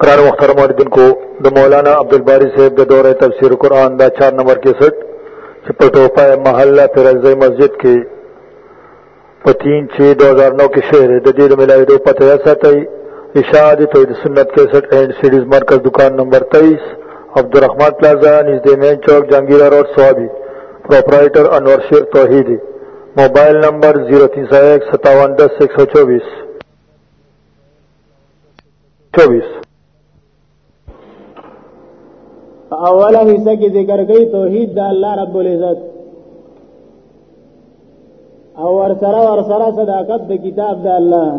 قرار مختار مردن کو دا مولانا عبدالباری صاحب دا دور تفسیر قرآن دا چار نمبر کے سٹ چپٹو پائے محلہ پر ازائی مسجد کے پا تین چھ دوزار نو کے شہر دا دید ملائی دو پتہ ایسا تائی اشاعت توحید سنت 61 اینڈ سیریز مرکز دکان نمبر 23 عبدالرحمن پلازا نزد مین چوک جہانگیرہ روڈ سوابی پرپرائٹر انور شیر توحیدی موبایل نمبر 03015710124 24 اوله حصہ کې ذکر کوي توحید د الله رب العزت او ور سره ور سره صداقت د کتاب د الله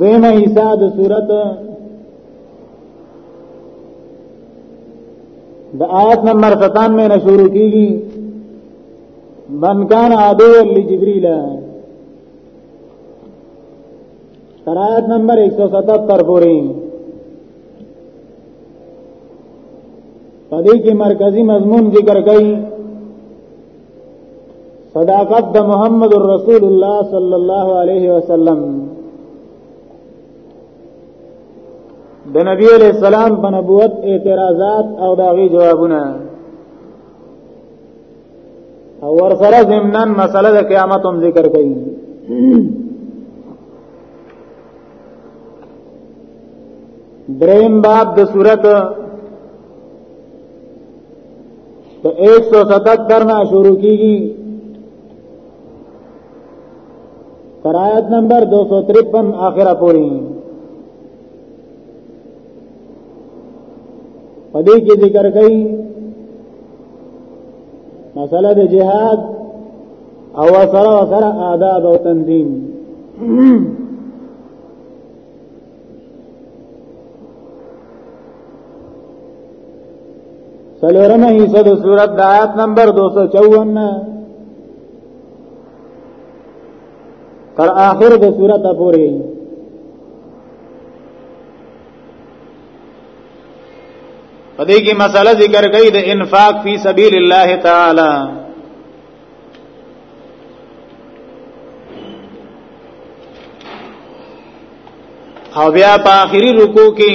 دیمه حصہ د صورت د آیت نمبر 97 نه شروع کیږي من کان عدو لجبريل تر آیت نمبر 177 پورې پدې کې مرکزی مضمون ذکر کړي صداقت د محمد رسول الله صلی الله علیه وسلم د نبی علیہ السلام په نبوت اعتراضات او داغي جوابونه او ورسره زمنن مسله د قیامت هم ذکر کړي دریم باب د صورت په 177 نه شروع کیږي تر آیت نمبر 253 اخره پوری پدې کې ذکر کړي مسله د جهاد او سره سره آداب او تنظیم سلورمه حصہ د سورۃ د آیات نمبر 254 تر آخر د صورت پورې پدې کې مسله ذکر کړي د انفاق فی سبیل الله تعالی او بیا په آخري رکوع کې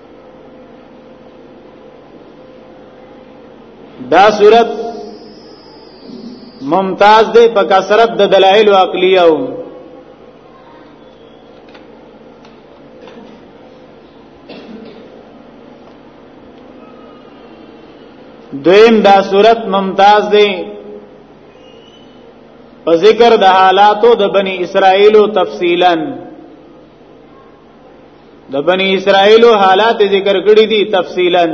دا صورت ممتاز دی په کثرت د دلایل عقلیه او دویم دا صورت ممتاز دی په ذکر د حالاتو د بنی اسرائیل تفصیلا د بنی اسرائیل حالات ذکر کړی دي تفصیلا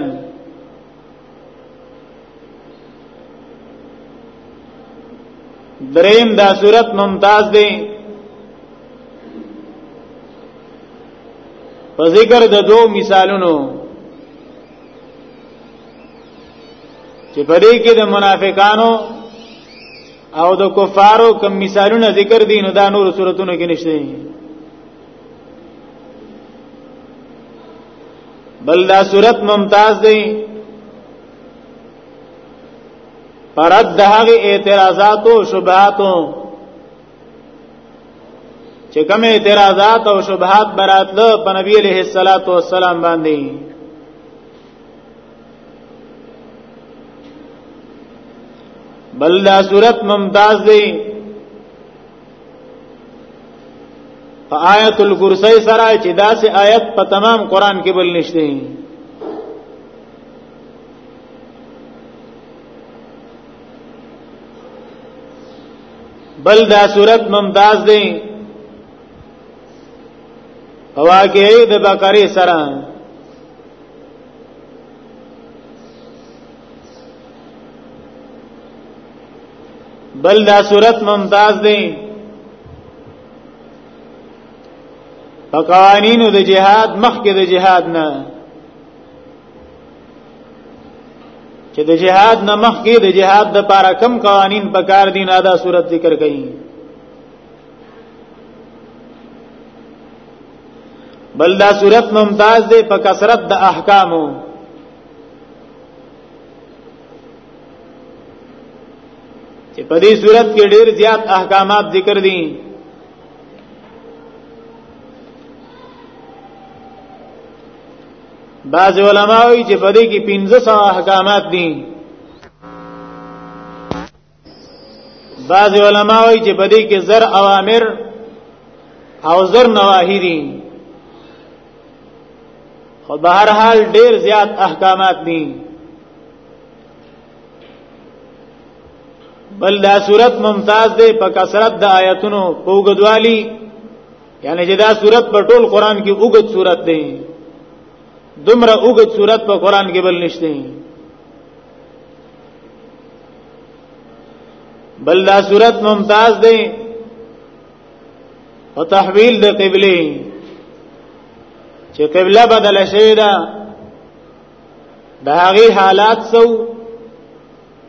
دریم دا صورت ممتاز دی په ذکر د دو مثالونو چې په دې کې د منافقانو او د کفارو کم مثالونه ذکر دي نو دا نور صورتونو کې نشته بل دا صورت ممتاز دی پرد د هغه اعتراضات او شبهات چې کوم اعتراضات او شبهات براتله په نبی عليه الصلاه والسلام باندې بل دا صورت ممتاز دی په آیت الکرسی سره چې داسې آیت په تمام قران کې بل نشته بل دا صورت ممتاز دی واقعي د بقره سره بل دا صورت ممتاز دی په قوانینو د جهاد مخکې د جهاد نه چې د جهاد نه مخکې د جهاد د پاره کم قوانین په کار دي نه دا صورت ذکر کړي بل دا صورت ممتاز دی په کثرت د احکامو چې په دې صورت کې ډېر زیات احکامات ذکر دي بعض علماوی چې په دې کې 1500 احکامات دي بعض علما وایي چې په دې کې زر اوامر او زر نواهی دي خو به هر حال ډیر زیات احکامات دي بل دا صورت ممتاز دی په کثرت د آیاتونو په وګدوالي یعنی چې دا صورت په ټول قران کې وګد صورت دی دومره وګد صورت په قران کې بل نشته بل دا صورت ممتاز دی او تحویل د قبله چې قبله بدل شوی ده د هغه حالات سو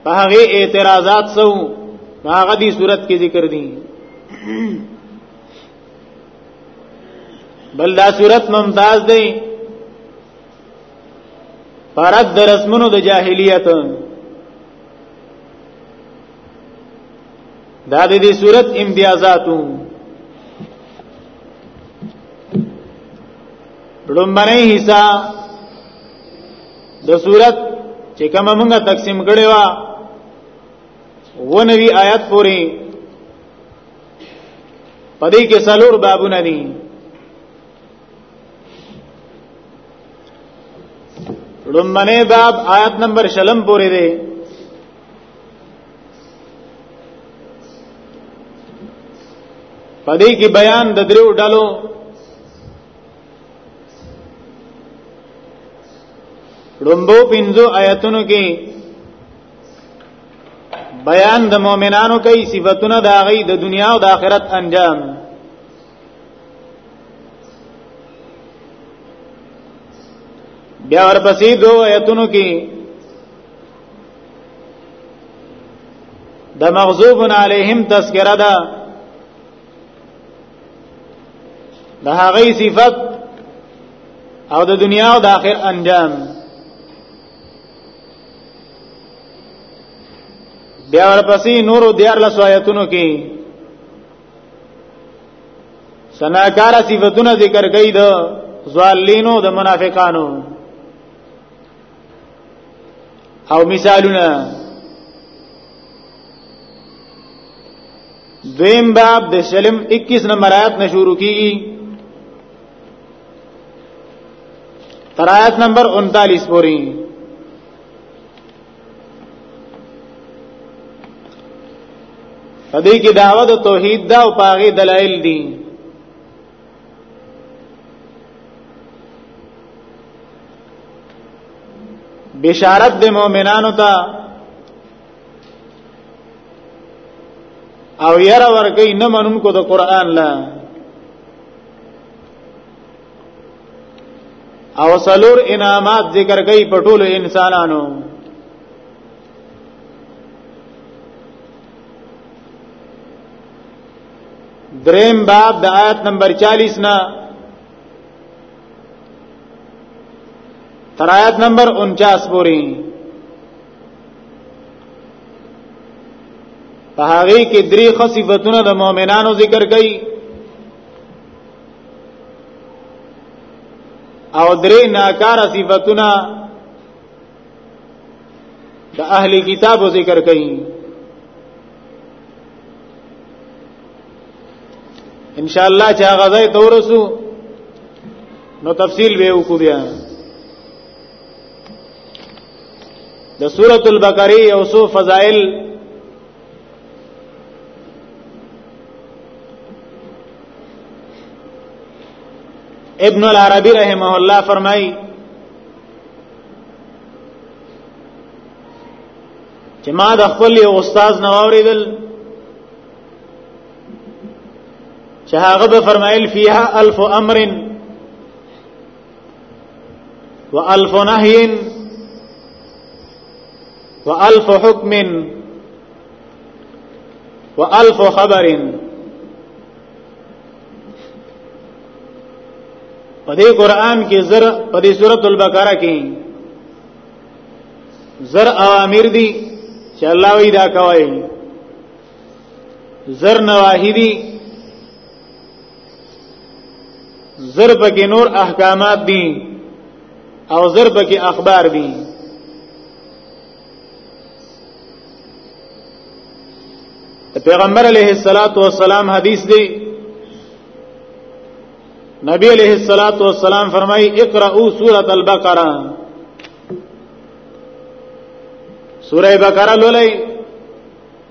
په هغه اعتراضات سو هغه دی صورت کې ذکر دي بل دا صورت ممتاز دی پرد د رسمونو د جاهلیت دا د دې صورت امتیازاتو لومبنه حصہ د صورت چې کوم موږ تقسیم کړي وا و نوی آیات پوری پدې کې سلور بابونه دي لمنه باب آیت نمبر شلم پوری دی پدې کې بیان د دریو ډلو لومبو پنځو آیتونو کې بیان د مؤمنانو کوي صفاتونه د هغه د دنیا او د آخرت انجام بیا ورپسې دوه آیتونو کې د مغضوب علیهم تذکرہ ده د هغه صفت او د دنیا او د آخر انجام بیا ورپسې نورو دیار لسو آیتونو کې سناکار صفاتونه ذکر کوي د ظالینو د منافقانو او مثالونه دویم باب د سلم 21 نمبر آیات نه شروع کیږي تر آیات نمبر 39 پورې په دې کې دعوه د توحید دا او پاغه دلایل دي بشارت د مؤمنانو ته او ير ورګي نه منونکو د قران لا او سلور انعامات ذکر کوي په ټولو انسانانو دریم باب د آیت نمبر 40 نه تر آیت نمبر 49 پورې په هغه کې درې خصيفتونه د مؤمنانو ذکر کړي او درې ناکاره صفاتونه د اهل کتابو ذکر کړي ان شاء الله چې هغه ځای ته ورسو نو تفصیل به وکړو بیا د سورۃ البقره او سو فضائل ابن العربی رحمه الله فرمایي چې ما د خپل یو استاد نو اوریدل چې هغه به فرمایل فیها الف امرن والف نهي والف حكم والف خبر په دې قران کې زر په دې سورۃ البقره کې زر اوامر دي چې الله وی دا کوي زر نواهی دي زر پکې نور احکامات دي او زر پکې اخبار دي پیغمبر علیه الصلاۃ والسلام حدیث دی نبی علیہ الصلات والسلام فرمائی اقرأوا سورۃ البقرہ سورہ بقرہ لولئ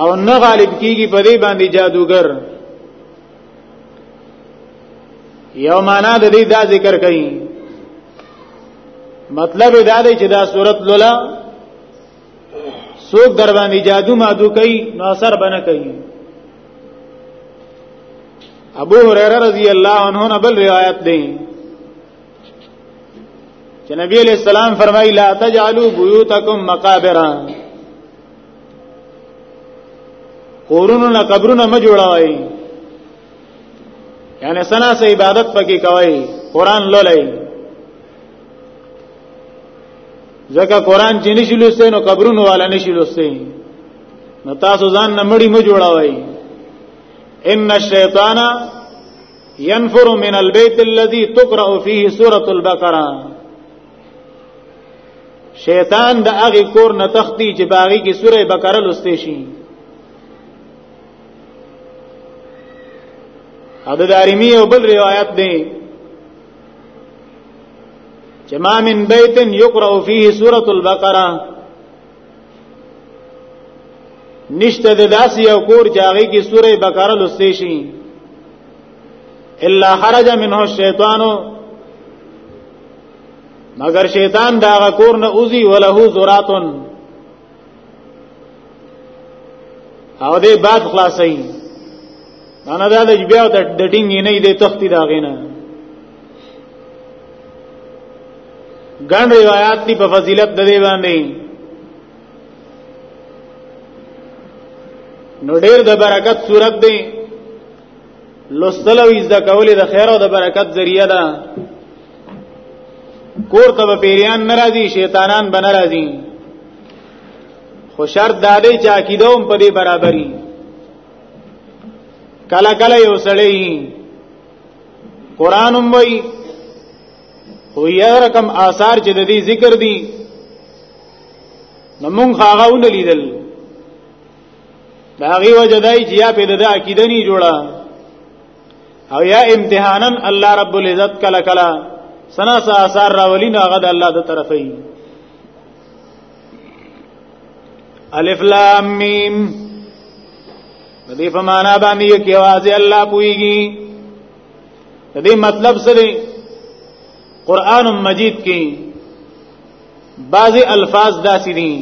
او نه غالب کیږي په دې باندې جادوګر یو معنا د دې دا ذکر کړي مطلب دا دی چې دا صورت لولا څوک در باندې جادو مادو کوي نو اثر بنه کوي ابو هريره رضی الله عنه نه بل روایت دی چې نبی علیہ السلام فرمایي لا تجعلوا بيوتکم مقابر کورونو نه قبرونه ما جوړوي یعنی سنا سه عبادت پکې کوي قران لولای ځکه قران چې نشي لوستي نو قبرونو والا نشي لوستي نو تاسو ځان نه مړی مو جوړوي ان الشیطان ينفر من البيت الذي تقرأ فيه سورة البقره شیطان د هغه کور نه تختی چې باغی کې سوره بقره لسته شي اده دارمی او بل روایت دی چې ما من بیت یقرأ فيه سوره البقره نشته د داسې یو کور چې هغه کې سوره بقره لوستې شي الا خرج منه الشیطان مگر شیطان دا کور نه اوزی وله زراتن او دې بعد خلاصي انا دا د بیا د ډینګ نه دې تختی دا غینه ګڼ روایت دی په فضیلت د دې باندې نو ډېر د برکت صورت دی لوستل او زده کول د خیر او د برکت ذریعہ ده کور ته پیریان ناراضي شیطانان به ناراضي خو شرط دا دی چې عقیده هم په دې برابرۍ کله کله یو سړی قران هم وای خو یو رقم آثار چې د دې ذکر دي نو مونږ هغه ونلیدل دا غي وجدای چې یا په دغه عقیده نه جوړه او یا امتحانا الله رب العزت کلا کلا سنا سا آثار راولی نو هغه د الله د طرفه ای الف لام میم د دې په معنا باندې یو کې आवाज الله پويږي د دې مطلب سره قران مجید کې بعضی الفاظ داسې دي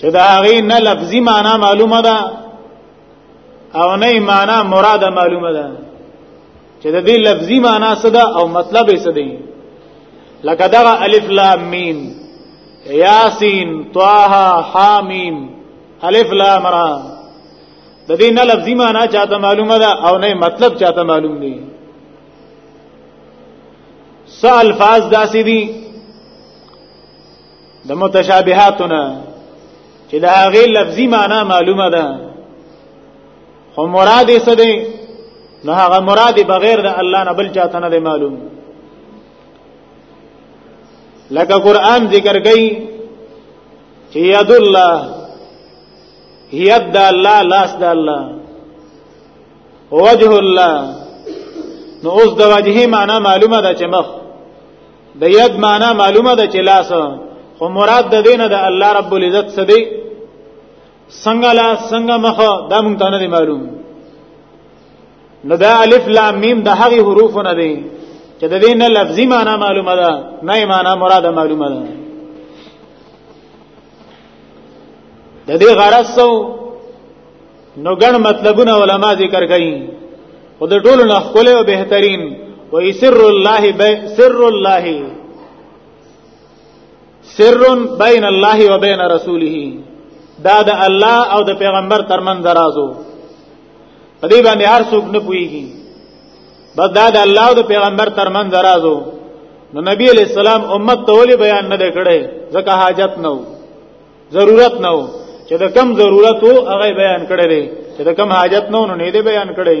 چې دا غي نه لفظي معنا معلومه ده او نه معنا مراد معلومه ده چې د دې لفظي معنا څه ده او مطلب یې څه دی لکه دغه الف لام میم یاسین طه حامیم الف لام را د دې نه لفظي معنی چاته معلومه ده او نه مطلب چاته معلوم دی س الفاظ داسې دي د متشابهاتونه چې د هغه لفظي معنی معلومه ده خو مراد یې څه دی نو هغه مراد بغیر د الله نه بل چاته نه معلوم لکه قران ذکر کوي ید الله ید د الله لاس د الله وجه الله نو اوس د وجهه معنا معلومه ده چې مخ د ید معنا معلومه ده چې لاس خو مراد د دینه د الله رب العزت څخه دی څنګه لاس څنګه مخ دا مونږ ته نه معلوم نو دا الف لام میم د هغه حروف نه دي چې د دې نه لفظي معنی معلومه ده نه معنی مراده معلومه ده د دې غرض سو نو ګڼ مطلبونه علما ذکر کوي خو د ټولو نه خپل او بهترین و سر الله سر الله سر بین الله و بین رسوله دا د الله او د پیغمبر ترمن درازو په دې باندې هر څوک نه پويږي بس دا د الله او د پیغمبر ترمن درازو نو نبی علیہ السلام امت ته ولې بیان نه کړي ځکه حاجت نه وو ضرورت نه وو چې د کم ضرورت وو هغه بیان کړي چې د کم حاجت نه وو نو نه دې بیان کړي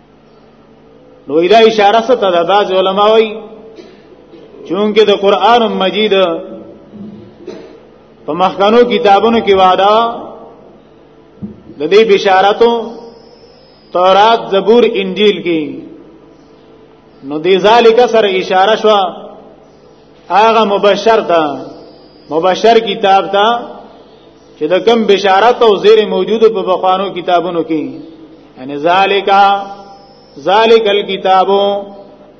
نو دا اشاره ست ده بعض علما وایي چونکه د قران مجید په مخکنو کتابونو کې وعده د دې بشارتو تورات زبور انجیل کې نو دې ذالک سره اشاره شوه هغه مبشر ته مبشر کتاب ته چې د کم بشارت او زیر موجود په بخوانو کتابونو کې یعنی ذالیکا ذالک الكتابو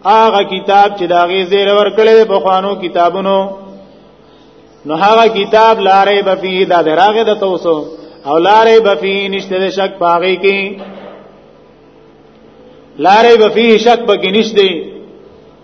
هغه کتاب چې داغه زیر ورکړل په بخوانو کتابونو نو هغه کتاب لارې بفی دا دراغه د توسو او لارې بفی نشته د شک پاغي کې لارې بفی شک پکې نشته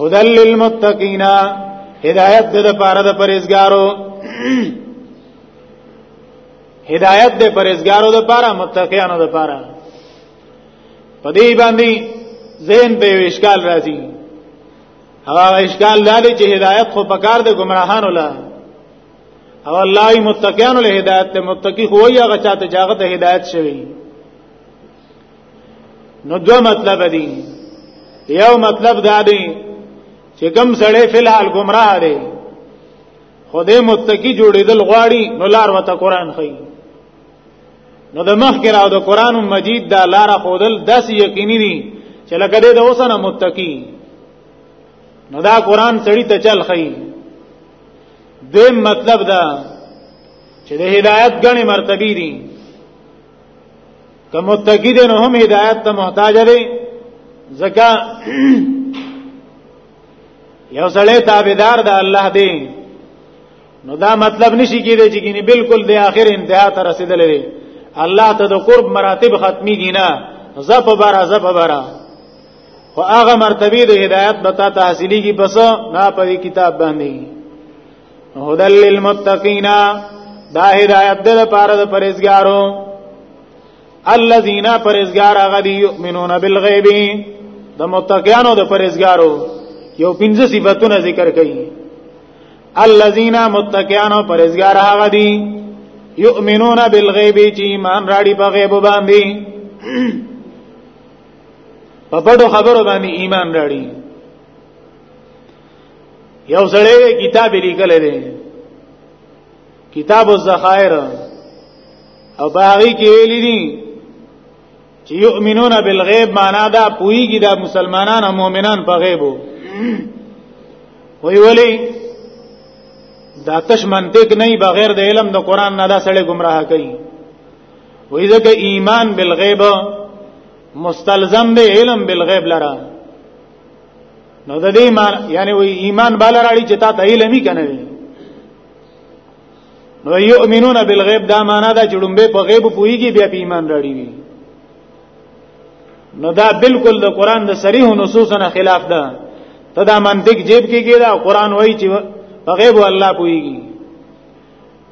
هدل للمتقین هدایت د پاره د پرېزګارو هدایت د پرېزګارو د پاره متقینانو د پاره په دې باندې زین به اشکال راځي هغه اشکال لري چې هدایت خو پکار د گمراهانو لا او الله متقینانو له هدایت ته متقی خو یې هغه چاته چې هغه ته هدایت شوی نو دو مطلب دی یو مطلب دا دی چې کم سړی فلحال گمراه دی خدای متقی جوړیدل غواړي نو لار وته قران خي نو د مخ کې راو د قران مجید دا لار خودل داس یقیني دي چې لکه دې د اوسنه متقی نو دا قران سړی ته چل خي دیم مطلب دا چې د هدایت غني مرتبه دي که متقی دی نو هم هدایت ته محتاج دی ځکه یو سړی تابعدار د الله دی نو دا مطلب نشي کېدی چې ګینه بالکل د آخر انتها ته رسیدلې دی الله ته د قرب مراتب ختمي ګینا زپ برا زپ برا خو هغه مرتبه د هدایت بتا ته حاصلېږي بس نه په کتاب باندې هدل للمتقین دا هدایت ده لپاره د پرهیزګارو الذين پرهیزګار غدي يؤمنون بالغیب د متقینو د پرهیزګارو یو پنځه صفاتونه ذکر کړي الذين متقینو پرهیزګار هغه دي يؤمنون بالغیب چې ایمان راړي په غیب باندې په پټو خبرو باندې ایمان راړي یو سړی کتاب لیکل دی کتاب الذخائر او باغی کې ویل دي چې یؤمنون بالغیب معنا دا پویږي دا مسلمانان او مؤمنان په غیب وي ولی دا تش منطق نه بغیر د علم د قران نه دا سړی گمراه کوي وای ځکه ایمان بالغیب مستلزم دی علم بالغیب لره نو د دې ایمان یعنی وی ایمان بالا راړي چې تا ته علم نه کنه نو یؤمنون بالغیب دا معنا دا جوړمبه په غیب پویږي بیا په ایمان راړي وی نو دا بالکل د قران د صریح نصوصنا خلاف ده ته دا منطق جیب کې کېدا قران وایي چې په غیب الله پویږي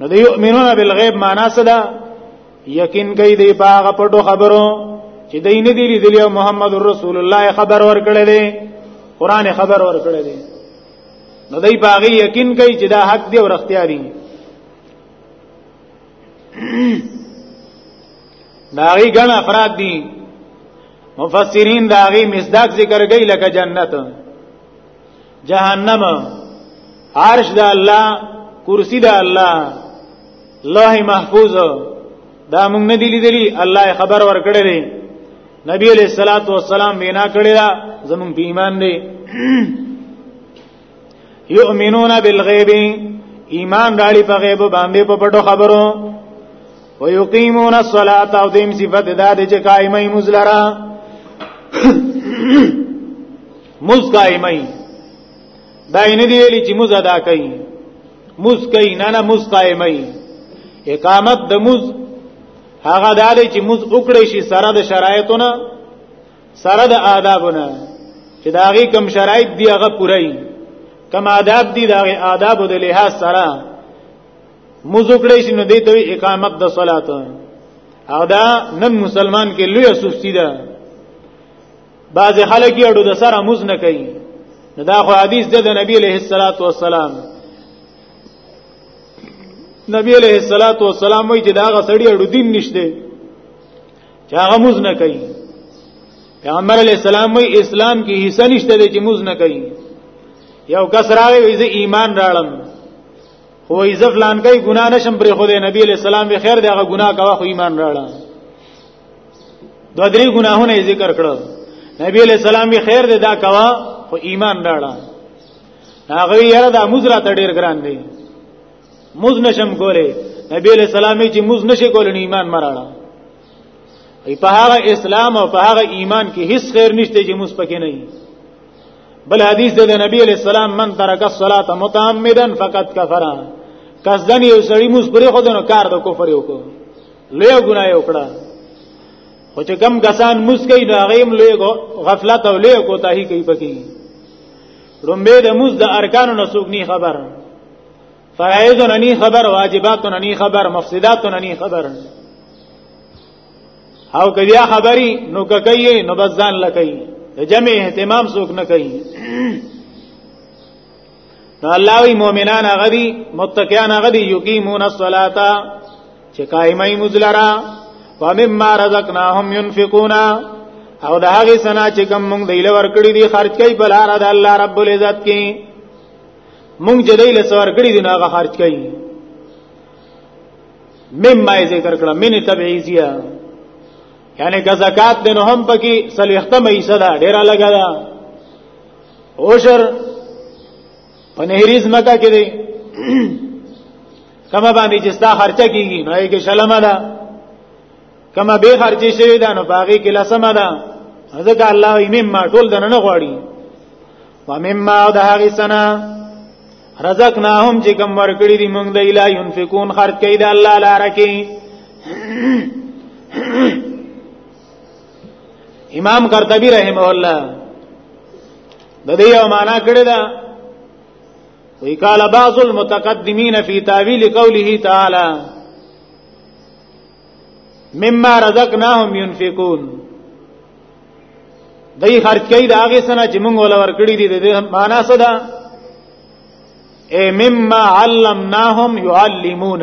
نو د یؤمنون بالغیب معنا څه ده یقین کوي دی باغ پټو خبرو چې دای نه دی لیدلی محمد رسول الله خبر ورکړی دی قران خبر ورکړی دی نو دای باغ یقین کوي چې دا حق دی او اختیار دی داغي ګڼ افراد دي مفسرین داغي مصداق ذکر کوي لکه جنت جهنم عرش د الله کرسی د الله لوح محفوظ دا موږ نه دی لیدلی الله خبر ورکړی دی نبی علیہ الصلوۃ والسلام وینا کړی دا زمون په ایمان دی یؤمنون بالغیب ایمان راړي په غیب باندې په پټو خبرو ويقيمون الصلاه او دیم صفت دا چې قائمه مزلرا موز قائمای دا نه دی ویلي چې موز ادا کوي موز کوي نه نه موز قائمای اقامت د موز هغه دالې چې موز وکړې شي سره د شرایطونه سره د آدابونه چې دا غي کم شرایط دی هغه پوره وي کم آداب دی دا غي آداب د لحاظ سره موز وکړې شي نو دې ته اقامت د صلات او دا نن مسلمان کې لوی سستی ده بعض خلک یې اډو د سره موز نه کوي نو دا خو حدیث د نبی علیہ الصلات والسلام نبی علیہ الصلات والسلام وایي چې دا غ سړی اډو دین نشته چې هغه موز نه کوي پیغمبر علیہ السلام وایي اسلام کې حصہ نشته چې موز نه کوي یو کس راوي وایي ایمان راړم خو ایزف لان کوي ګنا نشم پرې خو د نبی علیہ السلام به خیر دغه ګنا کوا خو ایمان راړم دا درې ګناهونه ذکر کړل نبی علیہ السلام به خیر دې دا کوا خو ایمان راړه هغه یې دا مزرا ته ډیر ګران دی مز نشم کوله نبی علیہ السلام چې مز نشي کول نو ایمان مراړه ای په هغه اسلام او په هغه ایمان کې هیڅ خیر نشته چې مز پکې نه بل حدیث د نبی علیہ السلام من ترک الصلاه متعمدا فقط کفر کس دنی یو سړی مز پرې خو دنو کار د کفر یو کو لوی ګناه یې وکړه خو چې کم کسان مسکی نو هغه هم لوی غفلت او لوی کوتاهي کوي پکې رومبه د موز د ارکانو نه څوک نه خبر فرایض نه نه خبر واجبات نه نه خبر مفسدات نه نه خبر او کدیا خبري نو کوي نو بس ځان لکې جمع اهتمام څوک نه کوي نو الله وی مؤمنان هغه دي متقین هغه دي یقیمون الصلاۃ چې قائمای مزلرا ومما رزقناهم ينفقون او د هغه سنا چې کوم موږ دیل ورکړي دي خرج کوي بل هر د الله رب العزت کې موږ جدی له سور کړی دي ناغه خرج کوي مما یې ذکر کړه من تبعیزیه یعنی که زکات دنو هم پکې سلیختمه ایسه ده ډیره لګا ده اوشر په نهریز مکه کې دی کما باندې چې ستا خرچه کیږي نو یې کې شلمه ده کما به خرچه شوی ده نو باغی کې لسمه ده ځکه الله یې مما ټول دنه نه غواړي ومما او د هغه سنا رزقناهم چې کوم ورکړي دي موږ د اله ينفقون خرج کوي د الله لپاره کې امام قرطبي رحمه الله د دې یو معنا کړی دا وی قال بعض المتقدمین فی تاویل قوله تعالی مما رزقناهم ينفقون دای خرج کوي دا هغه سنه چې موږ ولا ور کړی دي د معنا څه ده اے مما علمناهم يعلمون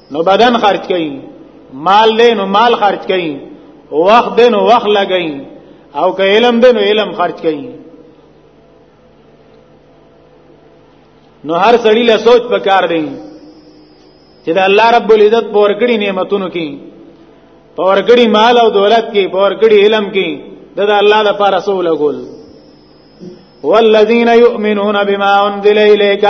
نو بدن خرج کړي مال دې نو مال خرج کړي وخت دې نو وخت لګي او که علم دې نو علم خرج کړي نو هر سړی له سوچ پکار دی چې د الله رب العزت پور کړی نعمتونو کې پور کړی مال او دولت کې پور کړی علم کې د الله لپاره سو لګول والذین یؤمنون بما انزل الیک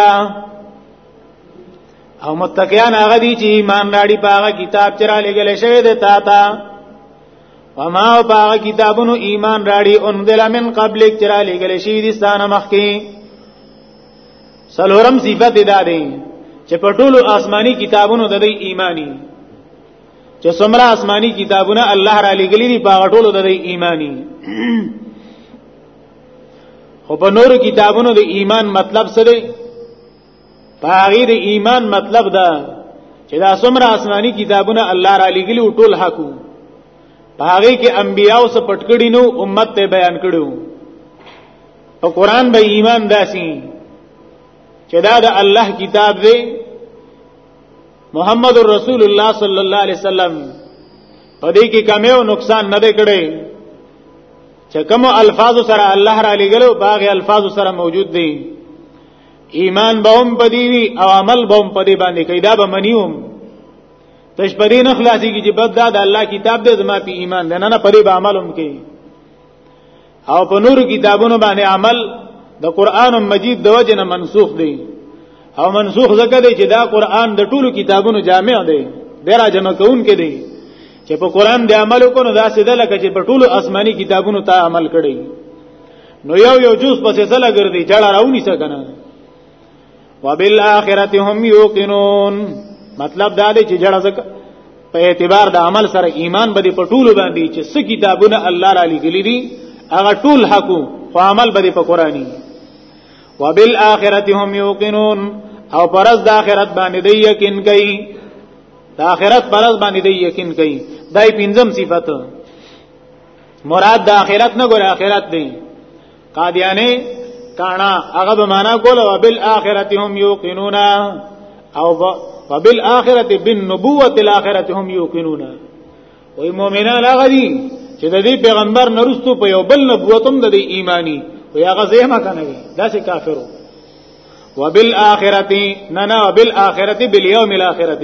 او متقیان هغه دي چې ایمان راړي په هغه کتاب چې را لګل شوی دی تا ته وما او په هغه کتابونو ایمان راړي انزل من قبل چې را لګل شوی دي ستانه مخکي سلورم صفت دی دا دی چې په ټولو آسماني کتابونو د دې ایمانی چې څومره آسماني کتابونه الله را لګلې دي په ټولو د دې ایمانی خو په نورو کتابونو د ایمان مطلب څه دی پاغي د ایمان مطلب دا چې دا څومره آسماني کتابونه الله را لګلی ټول حقو پاغي کې انبیاو سره پټکړی نو امت ته بیان کړو او قران به ایمان داسي چې دا د الله کتاب دی محمد رسول الله صلی الله علیه وسلم په دې کې کمی او نقصان نه دی کړی چې کوم الفاظ سره الله را لګلو باغ الفاظ سره موجود دي ایمان به هم پدی وی او عمل به هم پدی باندې کوي دا به منیوم تش پدی نه خلاصي کی چې بد دا د الله کتاب دې زما په ایمان ده نه نه پدی به عمل هم کوي او په نور کتابونو باندې عمل د قران مجید د وجه نه منسوخ دی او منسوخ ځکه دی چې دا قران د ټولو کتابونو جامع دی ډیر جمع کون کې دی چې په قران دی عمل وکړو دا سیده لکه چې په ټولو آسماني کتابونو ته عمل کړی نو یو یو جز پسې سره ګرځي جړه راونی څه کنه وبالآخرة هم یوقنون مطلب دا دی چې جړه زکه په اعتبار د عمل سره ایمان به په ټولو باندې چې څه کتابونه الله را لګلي دي هغه ټول حق او عمل به په قرآني وبالآخرة هم یوقنون او پرز د آخرت باندې دی یقین کوي د آخرت پرز باندې دی یقین کوي دای پنځم صفته مراد د اخرت نه ګور اخرت دی قادیانی کانا هغه به معنا کوله وبال اخرت هم یوقنون او وبال اخرت بالنبوه الاخرت هم یوقنون وای مؤمنان هغه دي چې د دې پیغمبر نرستو په یو بل نبوت هم د دې ایمانی وای هغه زهما کنه دا چې کافرو وبال اخرت نه نه وبال اخرت بالیوم الاخرت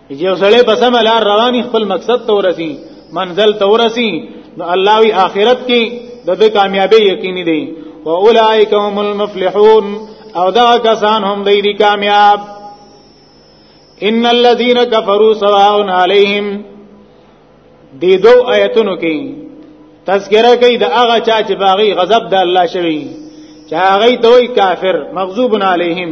یو سړی په سم لار رواني خپل مقصد ته ورسی منزل ته ورسی نو الله وی آخرت کې د دې کامیابی یقیني دی و اولائک هم المفلحون او دا کسان هم دی دی کامیاب ان الذين كفروا سواء عليهم دی دو آیتونو کې تذکرہ کوي د هغه چا چې باغی غضب د الله شوی چې هغه دوی کافر مغضوب علیهم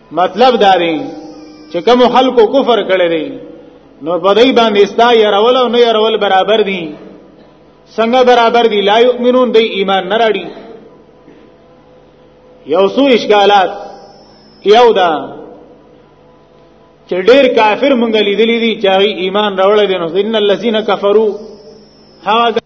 مطلب دا دی چې کوم خلکو کفر کړی دی نو په دې باندې ستا يرول او نه يرول برابر دي څنګه برابر دي لا يؤمنون دی ایمان نه راړي یو څو اشکالات یو دا چې ډېر کافر مونږ لیدلی دي چې ایمان راوړل دي نو ان الذين كفروا هغه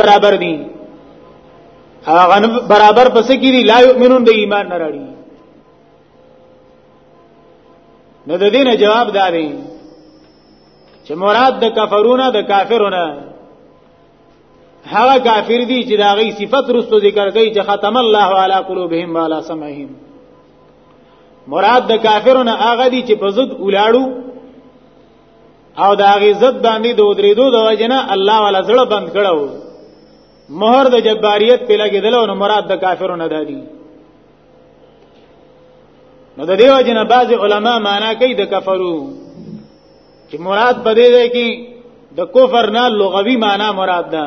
برابر دي هغه برابر پس کې دي لا یؤمنون د ایمان نه راړي نو د دې نه جواب داري چې مراد د کفرونه د کافرونه هغه کافر دي چې دا غي صفت رستو ذکر کوي چې ختم الله علی قلوبهم وعلى سمعهم مراد د کافرونه هغه دي چې په ضد ولاړو او دا غي زد باندې د ودریدو د وجنه الله ولا زړه بند کړو مہر د جباریت په لګیدل او مراد د کافرو نه دادی نو د دیو جن بعض علما معنا کوي د کفرو چې مراد بده ده کې د کفر نه لغوي معنا مراد ده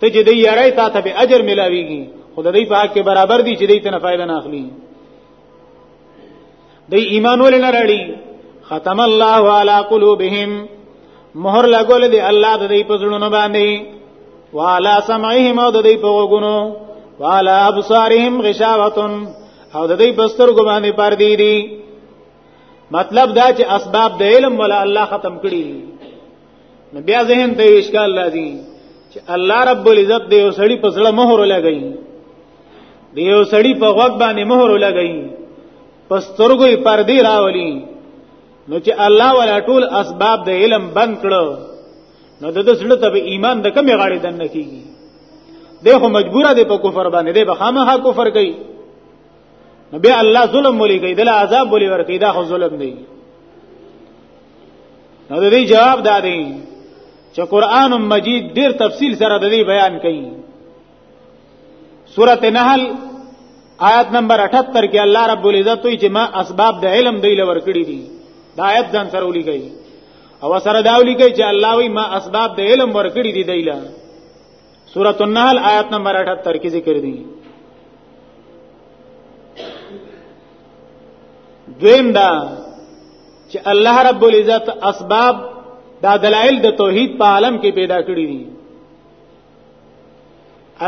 ته چې دی یارای تا ته به اجر ملاويږي خود دې په حق برابر دي چې دې ته نه فائدہ نه اخلي دې ایمان ول نه راړي ختم الله علی قلوبهم مہر لګول دي الله د دې په زړونو باندې والا سمعهم او د دې په وګونو والا ابصارهم غشاوتن او د دې بستر ګو باندې پر دي دي مطلب دا چې اسباب د علم ولا الله ختم کړی نو بیا ذهن ته اشکال راځي چې الله رب العزت دې یو سړی په زړه مهر لګی دې یو سړی په غوږ باندې مهر لګی په سترګو یې پردې راولي نو چې الله ولا ټول اسباب د علم بند کړو نو د زړه ته ایمان د کمی غاړي دن کیږي دغه مجبوره دی په کفر باندې دی به خامخا کفر کوي نو بیا الله ظلم ولي کوي دل عذاب ولي ور کوي دا خو ظلم دی نو د دې جواب دا دی چې قران مجید ډیر تفصیل سره د دې بیان کوي سورته نحل آیت نمبر 78 کې الله رب العزت وی چې ما اسباب د علم دی لور کړی دي دا آیت ځان سره ولي کوي او سره دا ولي کوي چې الله وی ما اسباب د علم ور کړی دي دی لور سورۃ النحل آیت نمبر 78 کې ذکر دي دویم دا چې الله رب العزت اسباب دا دلائل د توحید په عالم کې پیدا کړی دي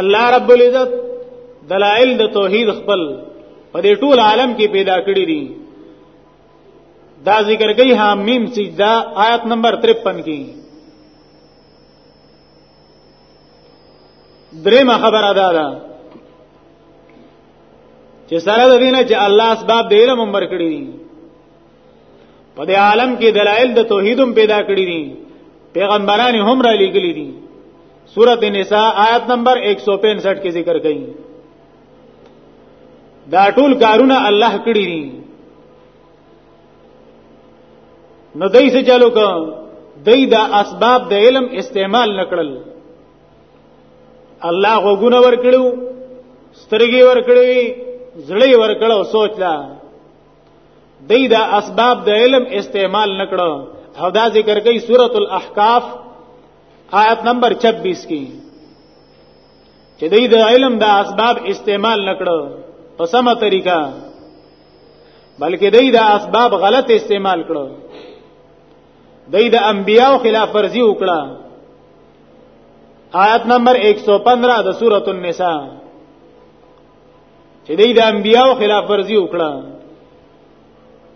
الله رب العزت دلائل د توحید خپل په دې ټول عالم کې پیدا کړی دي دا ذکر کوي حامیم سجدا آیت نمبر 53 کې درېمه خبره ده دا چې سره د دینه چې الله اسباب د علم عمر کړی دي په دې عالم کې دلایل د توحیدم پیدا کړی دي پیغمبران هم را لېګلې دي سورۃ النساء آیت نمبر 165 کې ذکر کړي دا ټول کارونه الله کړی دي نو دای څه چالو کو دای دا اسباب د علم استعمال نکړل الله غوګونه ورکړو سترګي ورکړي زړی ورکړو سوچ لا دای دا اسباب د علم استعمال نکړو او دا ذکر کوي سورۃ الاحقاف آیت نمبر 26 کې چې دوی د علم د اسباب استعمال نکړو په سمه طریقه بلکې دوی د اسباب غلط استعمال کړو دوی د انبیانو خلاف ورزي وکړه آیت نمبر 115 د سورۃ النساء چې دوی د انبیانو خلاف ورزي وکړه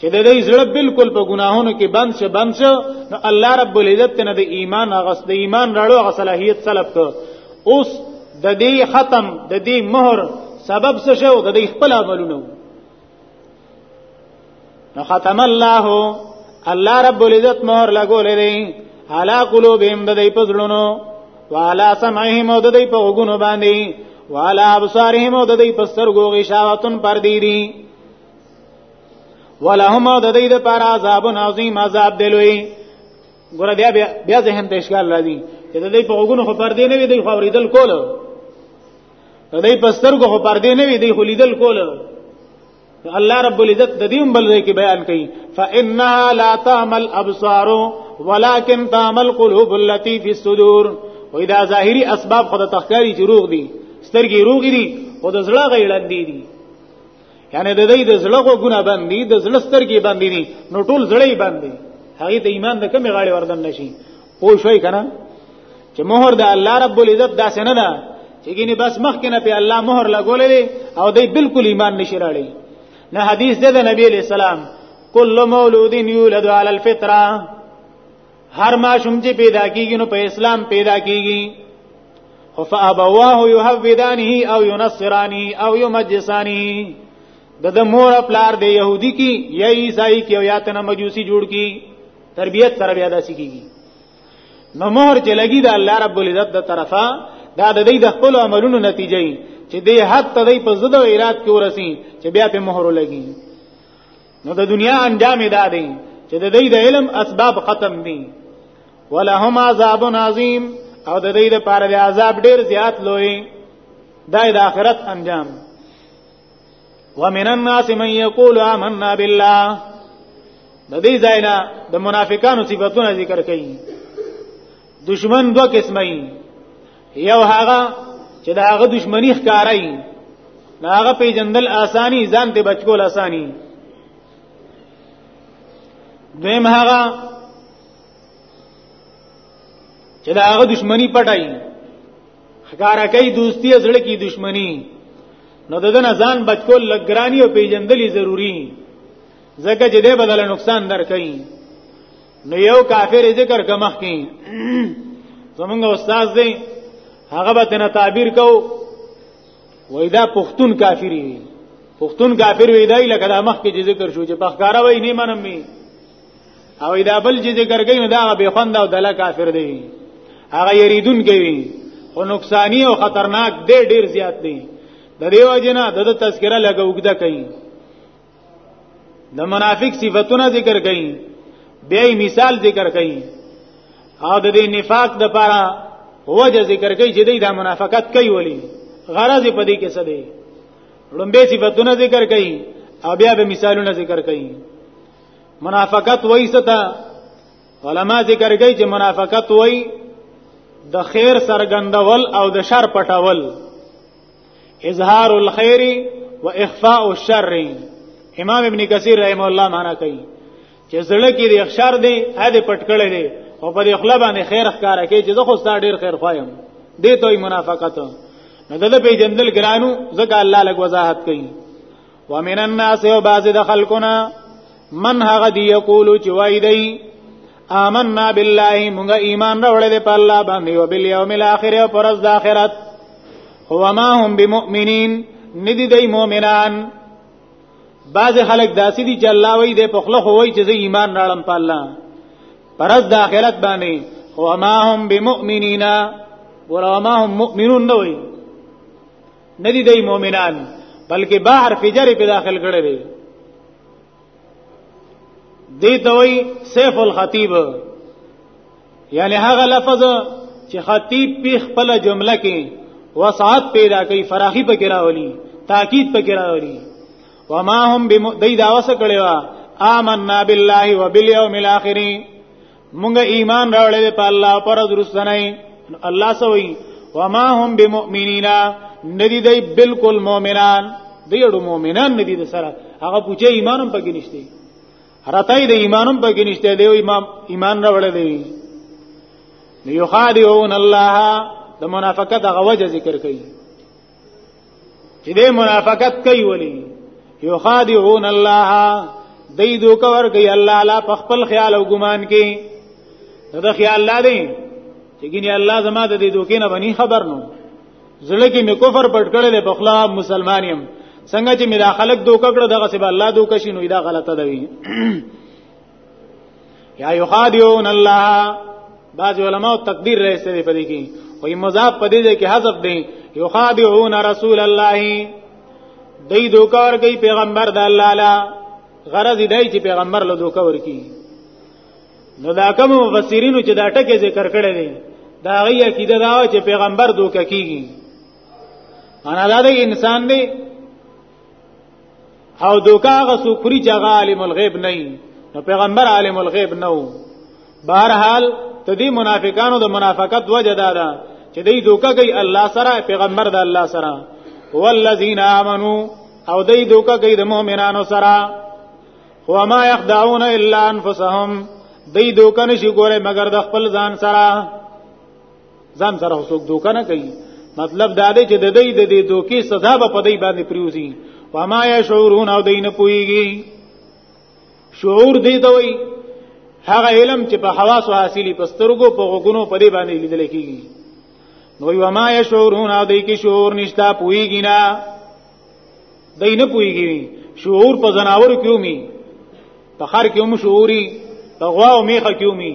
چې د دې زړه بالکل په ګناهونو کې بند شه بند شه نو الله رب العزت نه د ایمان غس د ایمان راړو غ صلاحیت سلب ته اوس د دې ختم د دې مہر سبب څه شو د دې خپل عملونه نو ختم الله الله رب العزت مہر لګولې دی علا قلوبهم د دې پزړونو والا سمعهم د دې په وګونو باندې والا ابصارهم د دې په سترګو غشاوتن پر دی دی ولهم د دې لپاره عذاب عظیم عذاب دلوي ګور بیا بیا ذهن ته اشکال راځي چې د دې په وګونو خو پر دې نه وي د خو ورېدل کول د دې په سترګو خو پر دې نه وي د خو لیدل کول الله رب العزت د دې بل ځای کې بیان کړي فإنها لا تعمل أبصار ولكن تعمل قلوب التي في الصدور وې دا ظاهري اسباب خود تخکاری چې روغ دي سترګې روغې دي خود زړه غیړندې دي یعنی د دې د زړه غوونه باندې د زړه سترګې باندې نه نو ټول زړه یې باندې هغه د ایمان د کمی غاړي وردن نشي پوه شوي کنه چې مہر د الله رب العزت داسې نه ده چې ګینه بس مخ کې نه په الله مہر لګولې او دې بالکل ایمان نشي راړي نه حدیث ده د نبی علی السلام کل مولود یولد علی الفطره هر ماشوم چې پیدا کیږي نو په اسلام پیدا کیږي خو فابواه يهودانه او ينصرانه او يمجسانه د د مور پلار دی يهودي کی یا عیسائی کی او یا تن مجوسی جوړ کی تربیت سره بیا داسې کیږي نو مور چې لګي د الله رب العزت د طرفه دا د دې د خپل عملونو نتیجه چې دې حد ته دې په زده ایراد کې ورسی چې بیا په مهر لګي نو د دنیا انجام دا دی چې د دې د علم اسباب ختم دي ولهم عذاب عظیم او د دې لپاره د عذاب ډیر زیات لوی دا د آخرت انجام ومن الناس من یقول آمنا بالله د دې ځای نه د منافقانو صفاتونه ذکر کړي دشمن دوه قسمه یو هغه چې دا هغه دشمنی ښکارای نه هغه پیجندل اسانی ځان ته بچکول اسانی دویم هغه چې دا هغه دشمنی پټای ښکارا کوي دوستی زړه کی دشمنی نو د دې ځان بچکول لګرانی او پیجندلی ضروری ځکه چې دې بدل نقصان درکې نو یو کافر ذکر کمخ کی زمونږ استاد دی هغه به تنه تعبیر کو وای دا پښتون کافری وی پښتون کافر وی دای لکه دا مخ کې ذکر شو چې پخکارا وای نه منم می او دا بل چې ذکر کوي نو دا به خوند او دلا کافر دی هغه یریدون کوي او نقصانی او خطرناک دی ډیر زیات دی د دیو جنا د تذکرہ لګوګدا کوي د منافق صفاتونه ذکر کړي بیا مثال ذکر کړي او د دې نفاق د پاره وجه ذکر کړي چې د منافقت کوي ولي غرض په دې کې څه دی لومبه صفاتونه ذکر کړي او بیا به مثالونه ذکر کړي منافقت وایي ستا علما ذکر کوي چې منافقت وایي د خیر سرګندول او د شر پټول اظهار الخير واخفاء الشر امام ابن کثیر رحم الله معنا کوي چې زړه کې د اخشار دی ا دې پټکړې دی او په دې خپل باندې خیر ښکارا کوي چې زه خو ستاسو ډیر خیر خوایم دې ته منافقت نو دغه په جندل ګرانو ځکه الله لګ وضاحت کوي ومن الناس او بعض د خلقنا من هغه دی یقول چې وای دی آمنا بالله موږ ایمان راوړل په الله باندې او بل یوم الاخر او پر ورځ د آخرت هو ما هم بمؤمنین ندی دی مؤمنان بعض خلک داسې دي چې الله وای دی په خله وای چې زه ایمان راړم په الله پر ورځ د آخرت باندې هو ما هم بمؤمنینا ورما هم مؤمنون نه وای ندی دی مؤمنان بلکې با حرف جر په داخل کړی دی دی دوی سیف الخطیب یعنی هغه لفظ چې خطیب په خپل جمله کې وسعت پیدا کوي فراخي پکې راولي تاکید پکې راولي وما هم بمدی دا وسکړی وا آمنا بالله وبالیوم الاخر مونږ ایمان راوړل په الله پر درستنای الله سوئی وما هم بمؤمنین ندی دی بالکل مؤمنان دی ډو مؤمنان ندی د سره هغه پوچه ایمانم پکې نشته راتای د ایمانم پکې نشته دی امام ایمان راوړل دی یخادعون الله د منافقت هغه وجه ذکر کړي چې دې منافقت کوي ولي یخادعون الله دې دوک ور کوي الله لا په خپل خیال او ګمان کې دا خیال لا دی چې ګینه الله زما د دې دوکې نه بني خبر نو زړه کې مې کفر پټ کړل په خلا مسلمان يم څنګه چې مې دا خلک دوک کړ دغه سبا الله دوک شي نو دا غلطه دی یا یخادعون الله بعض علماء تقدیر رہے سے په دې کې وي مضاف په دې کې حذف دي یخادعون رسول الله دای دوکار کوي پیغمبر د الله لا غرض دی چې پیغمبر له دوکا ورکی نو دا کوم مفسرینو چې دا ټکه ذکر کړی دی دا غي عقیده دا چې پیغمبر دوکا کیږي انا دا د انسان دی او دوکا غ سوکری چې غ عالم الغیب نه نو پیغمبر عالم الغیب نه وو بهرحال ته دې منافقانو د منافقت وجه دا ده چې دې دوکا کوي الله سره پیغمبر د الله سره والذین آمنو او دې دوکا کوي د مؤمنانو سره هو ما يخدعون الا انفسهم دې دوکا نشي ګوره مگر د خپل ځان سره ځان سره هڅوک دوکه نه کوي مطلب دا دی چې د دې د دې دوکي سزا به په دې باندې پریوزي وما يشعرون او دین پويږي شعور دی دوی هغه علم چې په حواس او حاصلې په سترګو په غوګونو په دې باندې لیدل کیږي نو یو ما یشعرون او دې کې شعور نشتا پويږي نه دای نه پويږي شعور په زناور کې ومي په خر کې هم شعوري په غوا او میخه کې ومي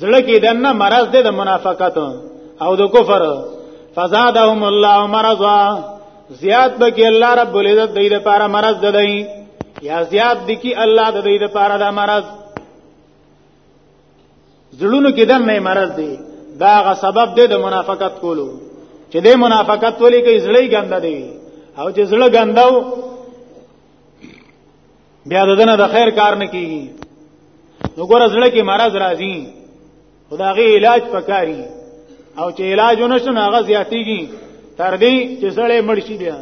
زړه کې دنه مرض ده د منافقت او د کفر فزادهم الله مرضا زیات بکی الله رب العزت دې لپاره مرض ددای یا زیات دکی الله د دې لپاره دا مرض زړونو کې دنه مرض دی دا غ سبب دی د منافقت کولو چې دې منافقت ولې کوي زړی ګنده دی او چې زړه ګنداو بیا ددنه د خیر کار نه کیږي نو ګور زړه کې مرض راځي خدای علاج پکاري او چې علاج ونشنه هغه زیاتیږي تر دې چې زړه مړ شي بیا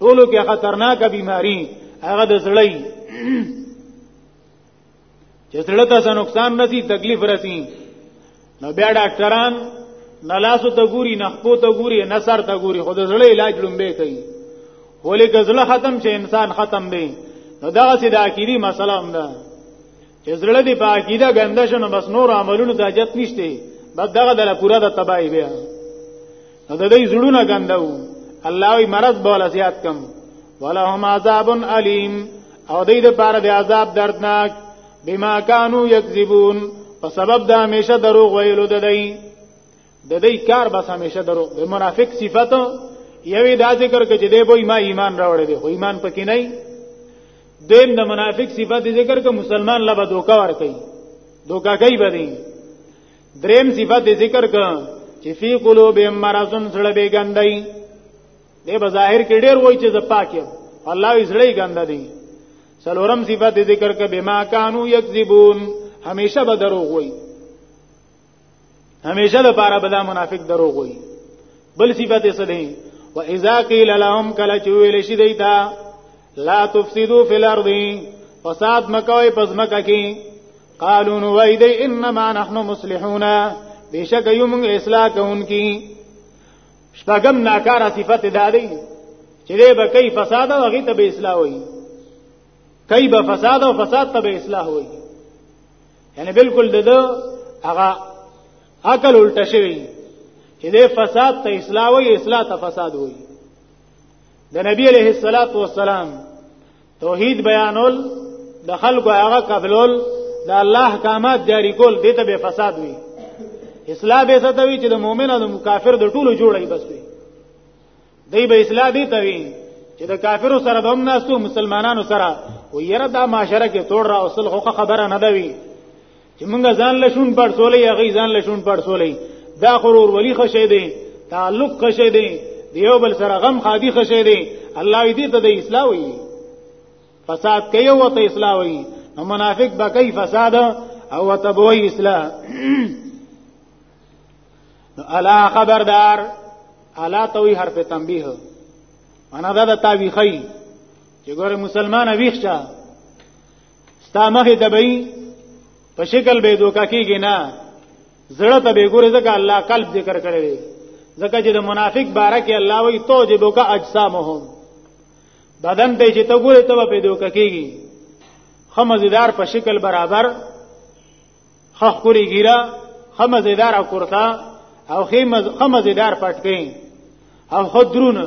ټولو کې خطرناک بیماری هغه د زړی چې زړه ته نقصان نسی تکلیف رسی نو بیا ډاکټران نه لاسو ته ګوري نه خپو ته ګوري نه سر ته ګوري خو د زړه علاج لومبه کوي ولې ګزله ختم شي انسان ختم دی نو دا سې د عقيدي مسله هم ده چې زړه دی په عقيده ګنده شنو بس نور عملونو د حاجت نشته بس دغه د پورا د تباہي بیا نو د دې زړونه ګندو الله وی مرض بوله زیات کم ولهم عذاب الیم او دې د پاره د عذاب دردناک بما كانوا یکذبون په سبب د همیشه دروغ ویلو د دې د دې کار بس همیشه دروغ د منافق صفات یوی دا ذکر کړي دې به ما ایمان راوړې دې خو ایمان پکې نه دیم د منافق صفات ذکر کړي مسلمان لبا دوکا ور کوي دوکا کوي به دریم صفت ذکر ک چې فی قلوب مرضن سره به ګندای دی به ظاهر کې ډیر وای چې زپاک یم الله یې سره ګنده دی سلورم صفت ذکر ک بما کانوا یکذبون همیشه به دروغ وای همیشه د پاره بلا منافق دروغ وای بل صفت یې سره و اذا قيل لهم کلا چویل شي دیتا لا تفسدوا في الارض فساد مکوئ پس مکه کې قالو نو وای دی انما نحن مصلحون بشک یو موږ اصلاح کوونکی شپږم ناکاره صفت دادی چې دې به کوي فساد او هغه ته به اصلاح وای کوي به فساد او فساد ته به اصلاح وای یعنی بالکل دغه هغه عقل الټه شوی چې دې فساد ته اصلاح وای اصلاح ته فساد وای د نبی علیه الصلاۃ والسلام توحید بیانول د خلکو هغه قبلول د الله احکامات جاری کول دې ته به فساد وي اصلاح به ستوي چې د مؤمن او د کافر د ټولو جوړي بس وي دای به اصلاح دي توي چې د کافرو سره هم ناسو مسلمانانو سره و یره دا معاشره کې توړ را اوسل خو خبره نه دوي چې موږ ځان له شون پړسولې هغه ځان له شون پړسولې دا غرور ولی خشه دی تعلق خشه دی دیو بل سره غم خادي خشه دی الله دې ته د اصلاح وي فساد کوي او ته اصلاح وي نو منافق به کوي فساد او ته به اصلاح الا خبردار الا توي حرف تنبيه انا دا د تاویخی چې ګوره مسلمان ویښ شه ستا مخې ته به په شکل به دوکا کېږي نه زړه ته به ګورې ځکه الله قلب ذکر کړی دی ځکه چې د منافق باره کې الله وایي تو جې دوکا اجسامهم بدن ته چې ته ګورې ته به دوکا کېږي خمزدار په شکل برابر خخ کوری ګیرا خمزدار او کرتا او خمزدار پټکې او خدرونه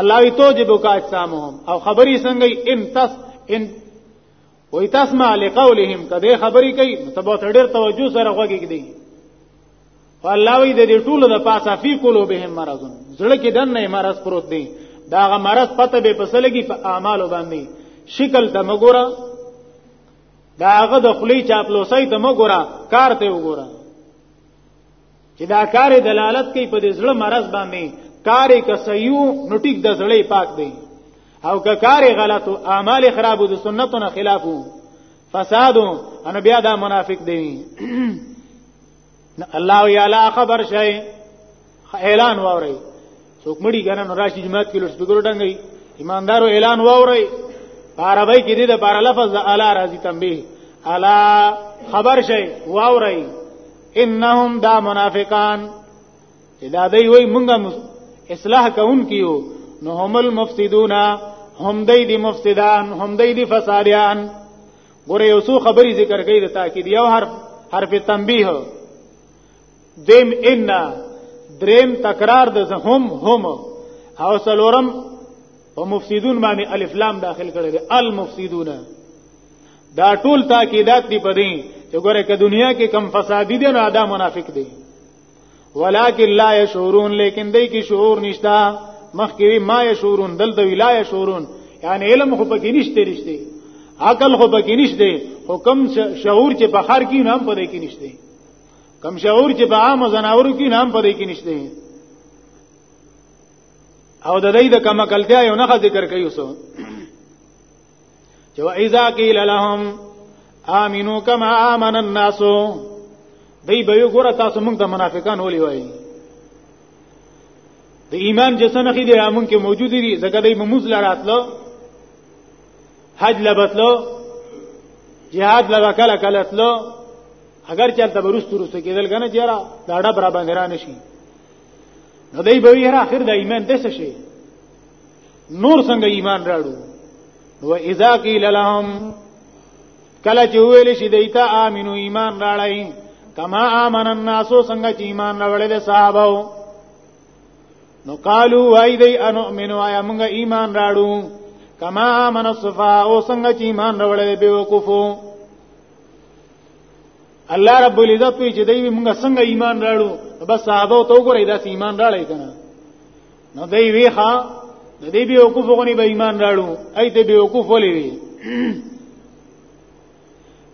الله وی توجبک اجسامهم او خبري څنګه ان تس ان وې تسمع لقولهم کده خبري کوي تبو ډېر توجه سره غوږی کړي فالله وی د دې ټولو د پاسه فی قلوبهم مرض زړه کې دنه مرض پروت دی دا غ مرض پته به پسلګي په اعمالو باندې شکل ته مګورا دا هغه د خلی چاپلوسای ته مګورا کار ته وګورا چې دا کار دلالت کوي په دې زړه مرز باندې کار که صحیح نو ټیک د زړه پاک دی او که کار غلط او اعمال خراب او د سنتو نه خلاف فساد ان بیا دا منافق دی الله یعلا خبر شي اعلان ووري څوک مړي کنه نو راشي جماعت کې لوټ سپیکر ډنګي ایماندارو اعلان واوري عربی کې دې د بار لفظ د الا راضي تنبيه الا خبر شي واوري انهم دا منافقان اذا دوی وای مونږه اصلاح کون کیو نو هم المفسدون هم دی دی مفسدان هم دی دی فسادیان ګوره یو څو خبرې ذکر کړي د تاکید یو حرف حرف تنبیه دیم ان دریم تکرار د هم هم او سلورم په مفسدون باندې الف لام داخل کړي دي المفسدون دا ټول تاکیدات دی پدې چې ګوره که دنیا کې کم فسادی دي نو ادا منافق دي ولکن لا یشعرون لیکن دای کی شعور نشتا مخکې ما یشعرون دلته ولا یشعرون یعنی علم خو پکې نشته رښتې عقل خو پکې نشته حکم شعور چې بخار کې نه هم پدې کې نشته کم شعور چې په عام زناورو کې نام پدې کې نشته او د دې د کم کلتیا یو نه ذکر کوي اوسو چې اذا قيل لهم امنو کما امن الناس دی به یو ګره تاسو موږ د منافقان ولي وای د ایمان جسنه کې د امن کې موجود دي زګه د مموز لړاتلو حج لبتلو جهاد لبا کله کله تلو اگر چرته برست ورسته کېدل کنه چیرې دا ډب را باندې را نشي نو دای به یې اخر د ایمان د څه شي نور څنګه ایمان راړو و اذا قیل لهم کله چې ویل شي دیتا امنو ایمان راړای کما امن الناس څنګه چې ایمان راوړل صحابه نو قالو وای دی انو منو آیا موږ ایمان راړو کما امن الصفا او څنګه چې ایمان راوړل به وقفو الله رب العزت وی چې دوی موږ څنګه ایمان راړو بس صحابه ته وګورئ دا ایمان راړی کنه نو دوی وی ښا د دې به وقوف غونی به ایمان راړو اې دې به وقوف ولې وی